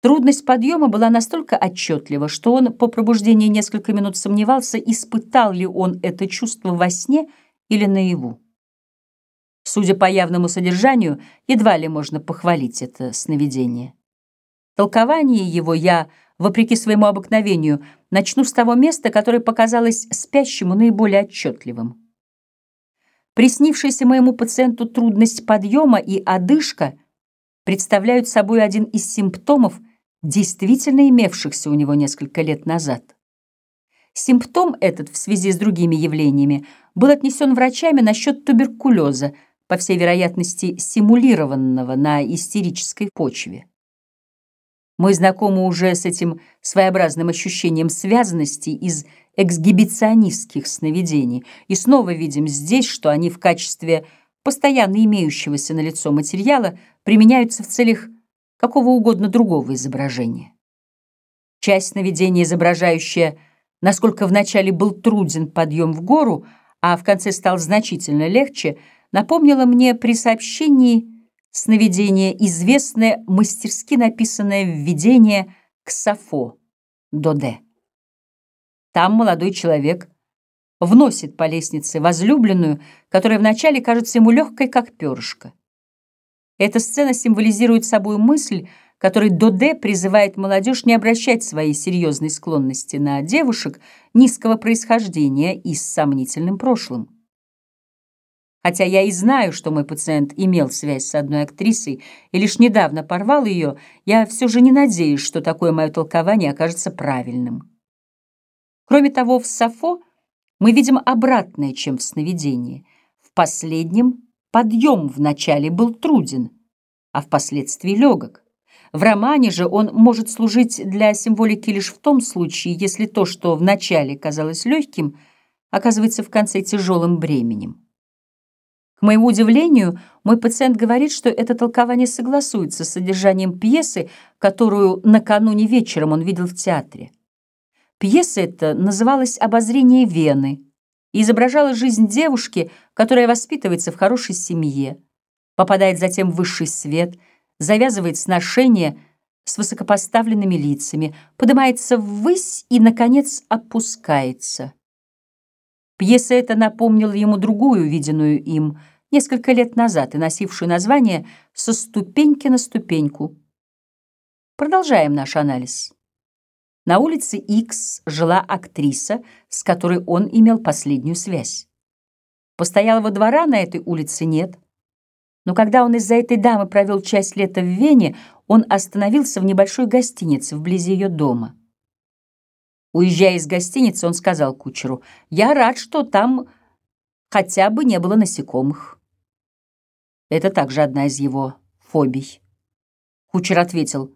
Трудность подъема была настолько отчетлива, что он по пробуждении несколько минут сомневался, испытал ли он это чувство во сне или наяву. Судя по явному содержанию, едва ли можно похвалить это сновидение. Толкование его я, вопреки своему обыкновению, начну с того места, которое показалось спящему наиболее отчетливым. Приснившаяся моему пациенту трудность подъема и одышка представляют собой один из симптомов, действительно имевшихся у него несколько лет назад. Симптом этот в связи с другими явлениями был отнесен врачами насчет туберкулеза, по всей вероятности симулированного на истерической почве. Мы знакомы уже с этим своеобразным ощущением связанности из эксгибиционистских сновидений и снова видим здесь, что они в качестве постоянно имеющегося на лицо материала применяются в целях какого угодно другого изображения. Часть сновидения, изображающая, насколько вначале был труден подъем в гору, а в конце стал значительно легче, напомнила мне при сообщении сновидение, известное, мастерски написанное введение к Сафо, Доде. Там молодой человек вносит по лестнице возлюбленную, которая вначале кажется ему легкой, как перышко. Эта сцена символизирует собой мысль, которой Доде призывает молодежь не обращать своей серьезной склонности на девушек низкого происхождения и с сомнительным прошлым. Хотя я и знаю, что мой пациент имел связь с одной актрисой и лишь недавно порвал ее, я все же не надеюсь, что такое мое толкование окажется правильным. Кроме того, в Сафо мы видим обратное, чем в сновидении. В последнем подъем вначале был труден, а впоследствии легок. В романе же он может служить для символики лишь в том случае, если то, что вначале казалось легким, оказывается в конце тяжелым бременем. К моему удивлению, мой пациент говорит, что это толкование согласуется с содержанием пьесы, которую накануне вечером он видел в театре. Пьеса эта называлась «Обозрение Вены» и изображала жизнь девушки, которая воспитывается в хорошей семье, попадает затем в высший свет, завязывает сношения с высокопоставленными лицами, поднимается ввысь и, наконец, опускается. Пьеса эта напомнила ему другую, виденную им несколько лет назад и носившую название «Со ступеньки на ступеньку». Продолжаем наш анализ. На улице X жила актриса, с которой он имел последнюю связь. Постоялого двора на этой улице нет, но когда он из-за этой дамы провел часть лета в Вене, он остановился в небольшой гостинице вблизи ее дома. Уезжая из гостиницы, он сказал кучеру, «Я рад, что там хотя бы не было насекомых». Это также одна из его фобий. Кучер ответил,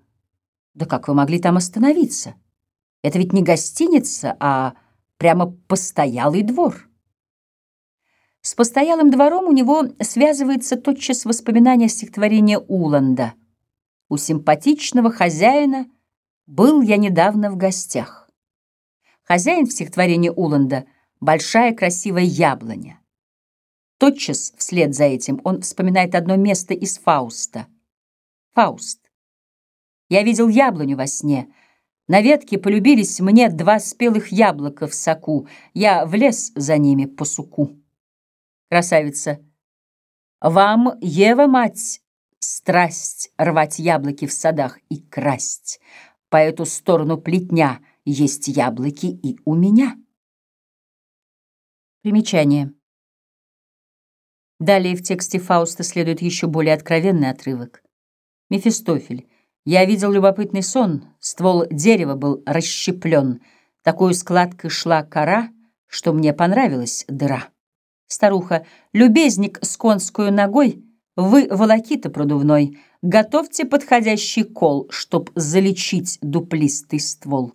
«Да как вы могли там остановиться? Это ведь не гостиница, а прямо постоялый двор». С постоялым двором у него связывается тотчас воспоминание стихотворения Уланда. «У симпатичного хозяина был я недавно в гостях». Хозяин в стихотворении Уланда — большая красивая яблоня. Тотчас вслед за этим он вспоминает одно место из Фауста. Фауст. Я видел яблоню во сне. На ветке полюбились мне два спелых яблока в соку. Я влез за ними по суку. Красавица. Вам, Ева, мать, страсть рвать яблоки в садах и красть. По эту сторону плетня — есть яблоки и у меня. Примечание. Далее в тексте Фауста следует еще более откровенный отрывок. Мефистофель. Я видел любопытный сон, ствол дерева был расщеплен, такой складкой шла кора, что мне понравилась дыра. Старуха. Любезник с конскую ногой, вы волокита продувной, готовьте подходящий кол, чтоб залечить дуплистый ствол.